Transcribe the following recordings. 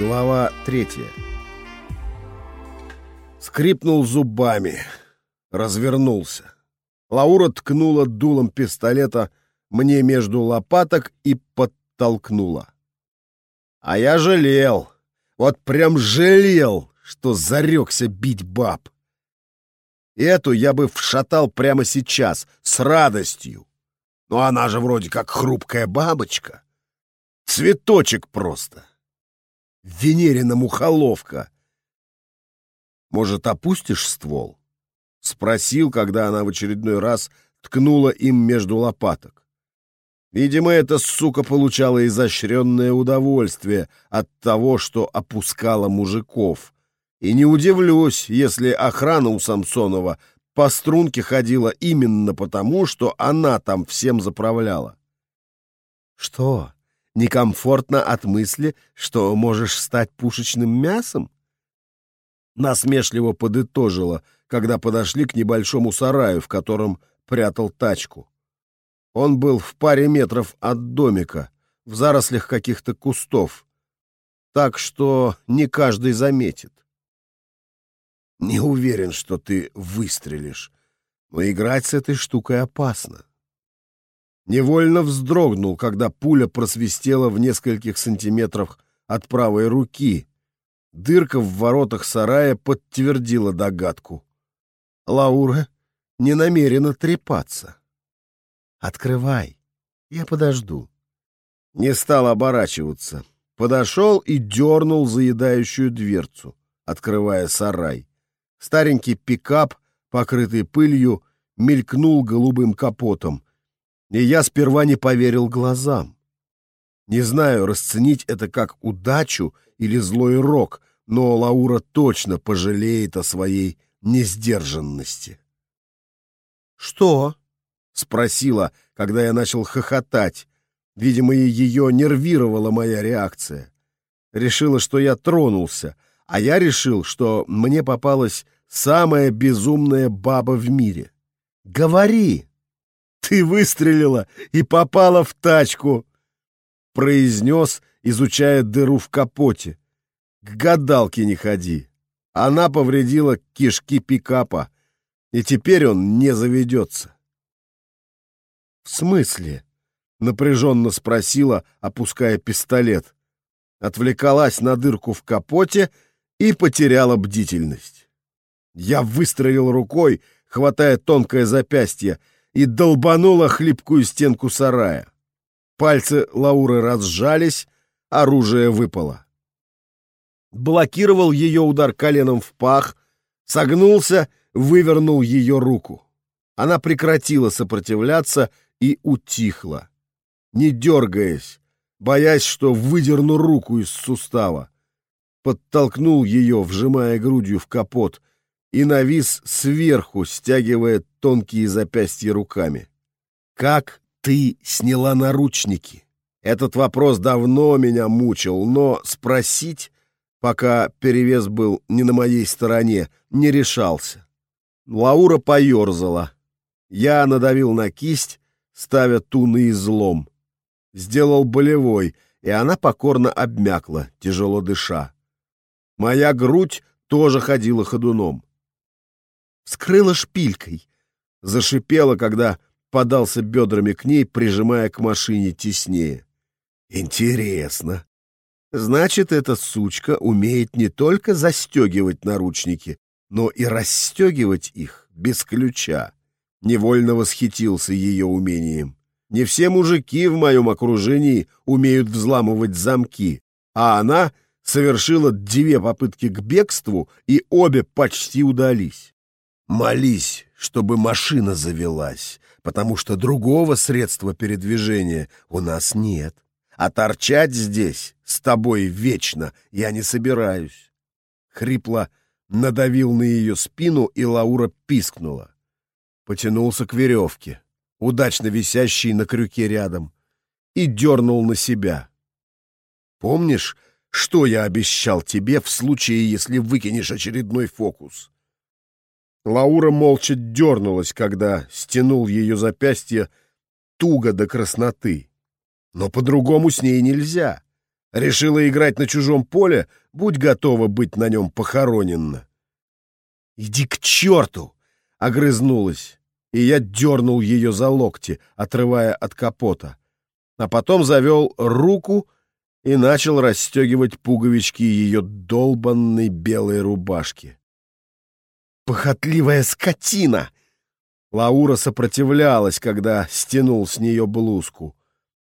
Глава третья. Скрипнул зубами, развернулся. Лаура ткнула дулом пистолета мне между лопаток и подтолкнула. А я жалел, вот прям жалел, что зарекся бить баб. Эту я бы вшатал прямо сейчас, с радостью. Но она же вроде как хрупкая бабочка. Цветочек просто. Венерина мухоловка. Может, опустишь ствол? Спросил, когда она в очередной раз ткнула им между лопаток. Видимо, эта сука получала изощренное удовольствие от того, что опускала мужиков. И не удивлюсь, если охрана у Самсонова по струнке ходила именно потому, что она там всем заправляла. «Что, некомфортно от мысли, что можешь стать пушечным мясом?» Насмешливо подытожила, когда подошли к небольшому сараю, в котором прятал тачку. Он был в паре метров от домика, в зарослях каких-то кустов, так что не каждый заметит. Не уверен, что ты выстрелишь, но играть с этой штукой опасно. Невольно вздрогнул, когда пуля просвистела в нескольких сантиметрах от правой руки. Дырка в воротах сарая подтвердила догадку. Лаура не намерена трепаться. «Открывай, я подожду». Не стал оборачиваться. Подошел и дернул заедающую дверцу, открывая сарай. Старенький пикап, покрытый пылью, мелькнул голубым капотом, и я сперва не поверил глазам. Не знаю, расценить это как удачу или злой рок, но Лаура точно пожалеет о своей несдержанности. «Что?» — спросила, когда я начал хохотать. Видимо, ее нервировала моя реакция. Решила, что я тронулся — а я решил, что мне попалась самая безумная баба в мире. «Говори!» «Ты выстрелила и попала в тачку!» произнес, изучая дыру в капоте. «К гадалке не ходи!» Она повредила кишки пикапа, и теперь он не заведется. «В смысле?» — напряженно спросила, опуская пистолет. Отвлекалась на дырку в капоте — и потеряла бдительность. Я выстрелил рукой, хватая тонкое запястье, и долбанула хлипкую стенку сарая. Пальцы Лауры разжались, оружие выпало. Блокировал ее удар коленом в пах, согнулся, вывернул ее руку. Она прекратила сопротивляться и утихла, не дергаясь, боясь, что выдерну руку из сустава подтолкнул ее, вжимая грудью в капот, и навис сверху, стягивая тонкие запястья руками. «Как ты сняла наручники?» Этот вопрос давно меня мучил, но спросить, пока перевес был не на моей стороне, не решался. Лаура поерзала. Я надавил на кисть, ставя ту на излом. Сделал болевой, и она покорно обмякла, тяжело дыша. Моя грудь тоже ходила ходуном. Скрыла шпилькой. Зашипела, когда подался бедрами к ней, прижимая к машине теснее. Интересно. Значит, эта сучка умеет не только застегивать наручники, но и расстегивать их без ключа. Невольно восхитился ее умением. Не все мужики в моем окружении умеют взламывать замки, а она совершила две попытки к бегству, и обе почти удались. Молись, чтобы машина завелась, потому что другого средства передвижения у нас нет. А торчать здесь с тобой вечно я не собираюсь. Хрипло надавил на ее спину, и Лаура пискнула. Потянулся к веревке, удачно висящей на крюке рядом, и дернул на себя. Помнишь, что я обещал тебе в случае, если выкинешь очередной фокус?» Лаура молча дернулась, когда стянул ее запястье туго до красноты. Но по-другому с ней нельзя. Решила играть на чужом поле, будь готова быть на нем похоронена. «Иди к черту!» — огрызнулась, и я дернул ее за локти, отрывая от капота. А потом завел руку и начал расстегивать пуговички ее долбанной белой рубашки. «Похотливая скотина!» Лаура сопротивлялась, когда стянул с нее блузку.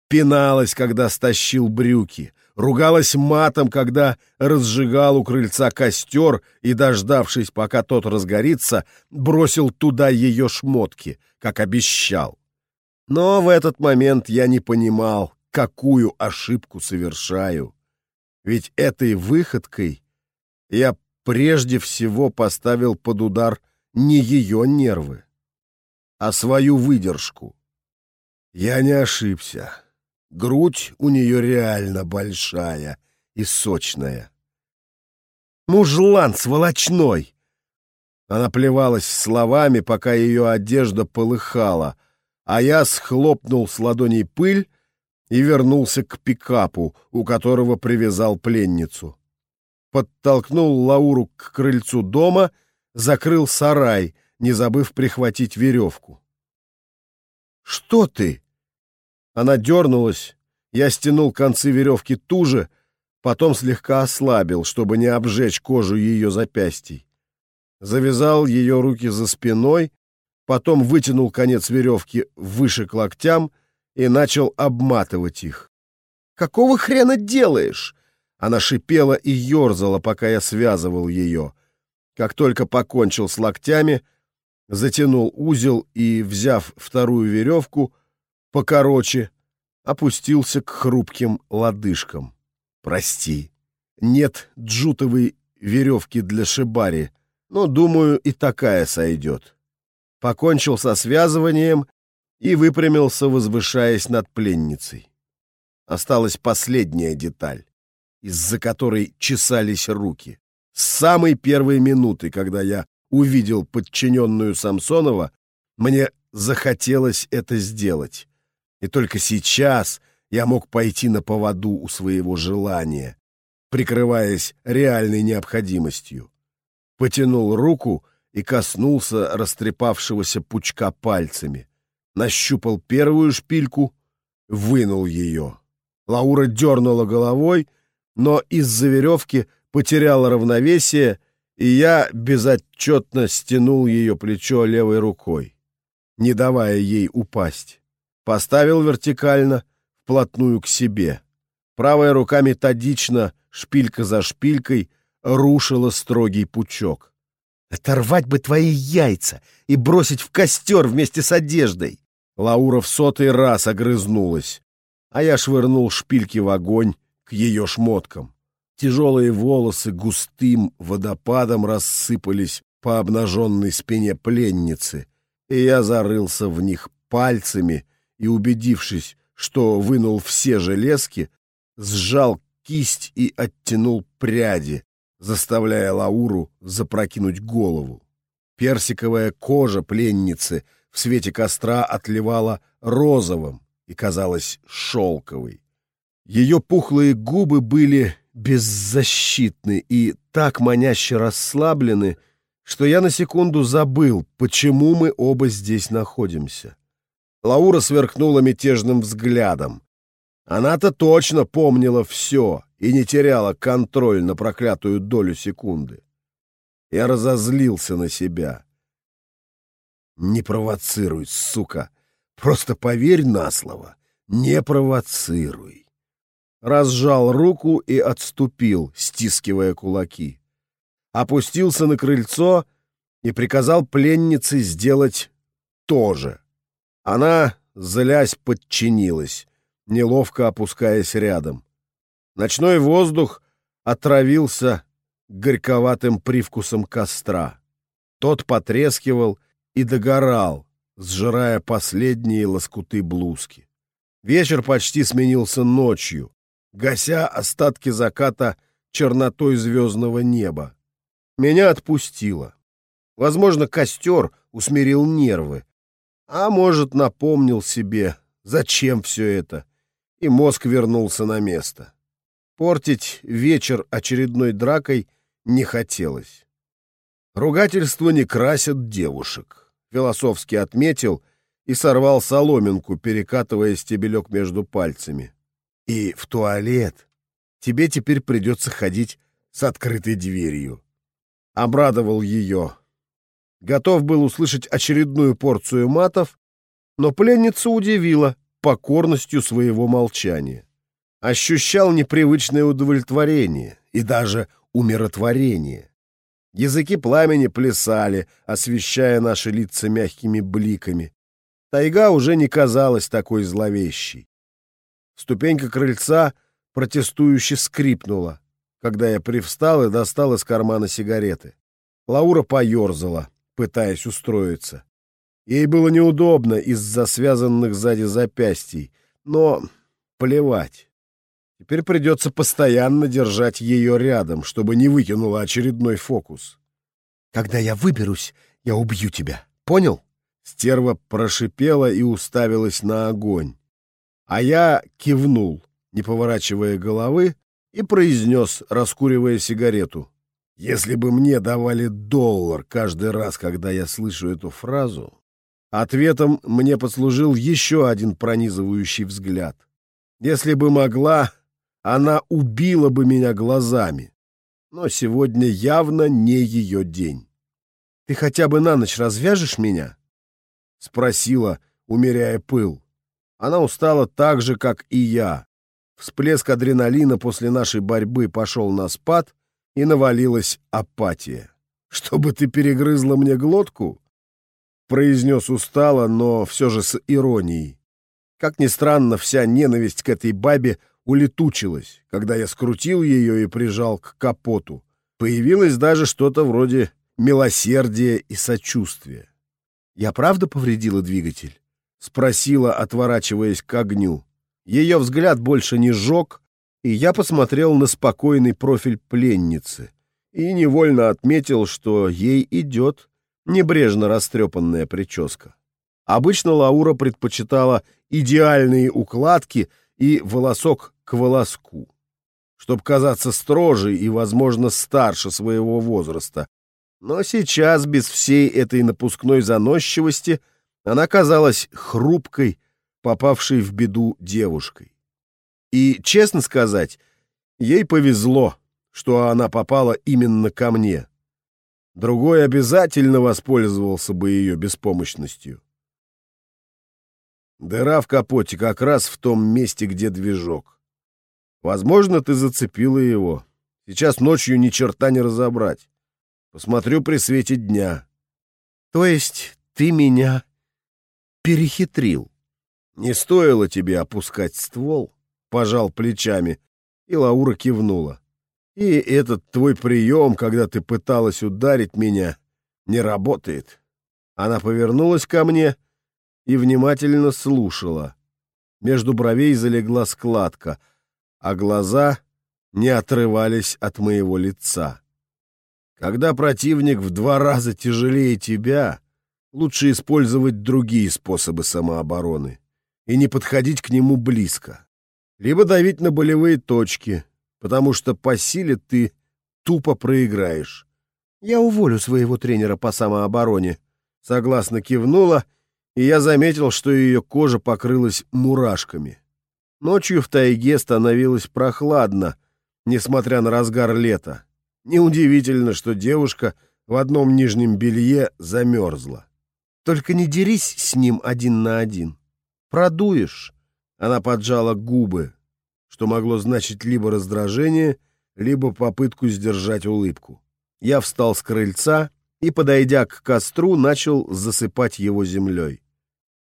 Пиналась, когда стащил брюки ругалась матом, когда разжигал у крыльца костер и, дождавшись, пока тот разгорится, бросил туда ее шмотки, как обещал. Но в этот момент я не понимал, какую ошибку совершаю. Ведь этой выходкой я прежде всего поставил под удар не ее нервы, а свою выдержку. Я не ошибся. Грудь у нее реально большая и сочная. «Мужлан сволочной!» Она плевалась словами, пока ее одежда полыхала, а я схлопнул с ладоней пыль и вернулся к пикапу, у которого привязал пленницу. Подтолкнул Лауру к крыльцу дома, закрыл сарай, не забыв прихватить веревку. «Что ты?» Она дернулась, я стянул концы веревки туже, потом слегка ослабил, чтобы не обжечь кожу ее запястий. Завязал ее руки за спиной, потом вытянул конец веревки выше к локтям и начал обматывать их. «Какого хрена делаешь?» Она шипела и ерзала, пока я связывал ее. Как только покончил с локтями, затянул узел и, взяв вторую веревку, покороче, опустился к хрупким лодыжкам. «Прости, нет джутовой веревки для шибари, но, думаю, и такая сойдет». Покончил со связыванием и выпрямился, возвышаясь над пленницей. Осталась последняя деталь, из-за которой чесались руки. С самой первой минуты, когда я увидел подчиненную Самсонова, мне захотелось это сделать. И только сейчас я мог пойти на поводу у своего желания, прикрываясь реальной необходимостью. Потянул руку и коснулся растрепавшегося пучка пальцами. Нащупал первую шпильку, вынул ее. Лаура дернула головой, но из-за веревки потеряла равновесие, и я безотчетно стянул ее плечо левой рукой, не давая ей упасть. Поставил вертикально, вплотную к себе. Правая рука методично, шпилька за шпилькой, рушила строгий пучок. «Оторвать бы твои яйца и бросить в костер вместе с одеждой!» Лаура в сотый раз огрызнулась, а я швырнул шпильки в огонь к ее шмоткам. Тяжелые волосы густым водопадом рассыпались по обнаженной спине пленницы, и я зарылся в них пальцами, и, убедившись, что вынул все железки, сжал кисть и оттянул пряди, заставляя Лауру запрокинуть голову. Персиковая кожа пленницы в свете костра отливала розовым и казалась шелковой. Ее пухлые губы были беззащитны и так маняще расслаблены, что я на секунду забыл, почему мы оба здесь находимся. Лаура сверкнула мятежным взглядом. Она-то точно помнила все и не теряла контроль на проклятую долю секунды. Я разозлился на себя. «Не провоцируй, сука! Просто поверь на слово! Не провоцируй!» Разжал руку и отступил, стискивая кулаки. Опустился на крыльцо и приказал пленнице сделать то же. Она, злясь, подчинилась, неловко опускаясь рядом. Ночной воздух отравился горьковатым привкусом костра. Тот потрескивал и догорал, сжирая последние лоскуты блузки. Вечер почти сменился ночью, гася остатки заката чернотой звездного неба. Меня отпустило. Возможно, костер усмирил нервы, а может, напомнил себе, зачем все это, и мозг вернулся на место. Портить вечер очередной дракой не хотелось. Ругательства не красят девушек, философски отметил и сорвал соломинку, перекатывая стебелек между пальцами. И в туалет тебе теперь придется ходить с открытой дверью. Обрадовал ее. Готов был услышать очередную порцию матов, но пленница удивила покорностью своего молчания. Ощущал непривычное удовлетворение и даже умиротворение. Языки пламени плясали, освещая наши лица мягкими бликами. Тайга уже не казалась такой зловещей. Ступенька крыльца протестующе скрипнула, когда я привстал и достал из кармана сигареты. Лаура поерзала, пытаясь устроиться. Ей было неудобно из-за связанных сзади запястий, но плевать. Теперь придется постоянно держать ее рядом, чтобы не выкинула очередной фокус. «Когда я выберусь, я убью тебя. Понял?» Стерва прошипела и уставилась на огонь. А я кивнул, не поворачивая головы, и произнес, раскуривая сигарету. «Если бы мне давали доллар каждый раз, когда я слышу эту фразу, Ответом мне послужил еще один пронизывающий взгляд. Если бы могла, она убила бы меня глазами. Но сегодня явно не ее день. «Ты хотя бы на ночь развяжешь меня?» — спросила, умеряя пыл. Она устала так же, как и я. Всплеск адреналина после нашей борьбы пошел на спад, и навалилась апатия. «Чтобы ты перегрызла мне глотку?» произнес устало, но все же с иронией. Как ни странно, вся ненависть к этой бабе улетучилась, когда я скрутил ее и прижал к капоту. Появилось даже что-то вроде милосердия и сочувствия. «Я правда повредила двигатель?» — спросила, отворачиваясь к огню. Ее взгляд больше не жег, и я посмотрел на спокойный профиль пленницы и невольно отметил, что ей идет небрежно растрепанная прическа. Обычно Лаура предпочитала идеальные укладки и волосок к волоску, чтобы казаться строже и, возможно, старше своего возраста. Но сейчас, без всей этой напускной заносчивости, она казалась хрупкой, попавшей в беду девушкой. И, честно сказать, ей повезло, что она попала именно ко мне. Другой обязательно воспользовался бы ее беспомощностью. Дыра в капоте как раз в том месте, где движок. Возможно, ты зацепила его. Сейчас ночью ни черта не разобрать. Посмотрю при свете дня. То есть ты меня перехитрил? Не стоило тебе опускать ствол, пожал плечами, и Лаура кивнула. И этот твой прием, когда ты пыталась ударить меня, не работает. Она повернулась ко мне и внимательно слушала. Между бровей залегла складка, а глаза не отрывались от моего лица. Когда противник в два раза тяжелее тебя, лучше использовать другие способы самообороны и не подходить к нему близко. Либо давить на болевые точки — потому что по силе ты тупо проиграешь. Я уволю своего тренера по самообороне. Согласно кивнула, и я заметил, что ее кожа покрылась мурашками. Ночью в тайге становилось прохладно, несмотря на разгар лета. Неудивительно, что девушка в одном нижнем белье замерзла. Только не дерись с ним один на один. Продуешь. Она поджала губы, что могло значить либо раздражение, либо попытку сдержать улыбку. Я встал с крыльца и, подойдя к костру, начал засыпать его землей.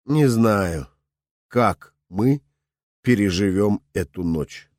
Не знаю, как мы переживем эту ночь.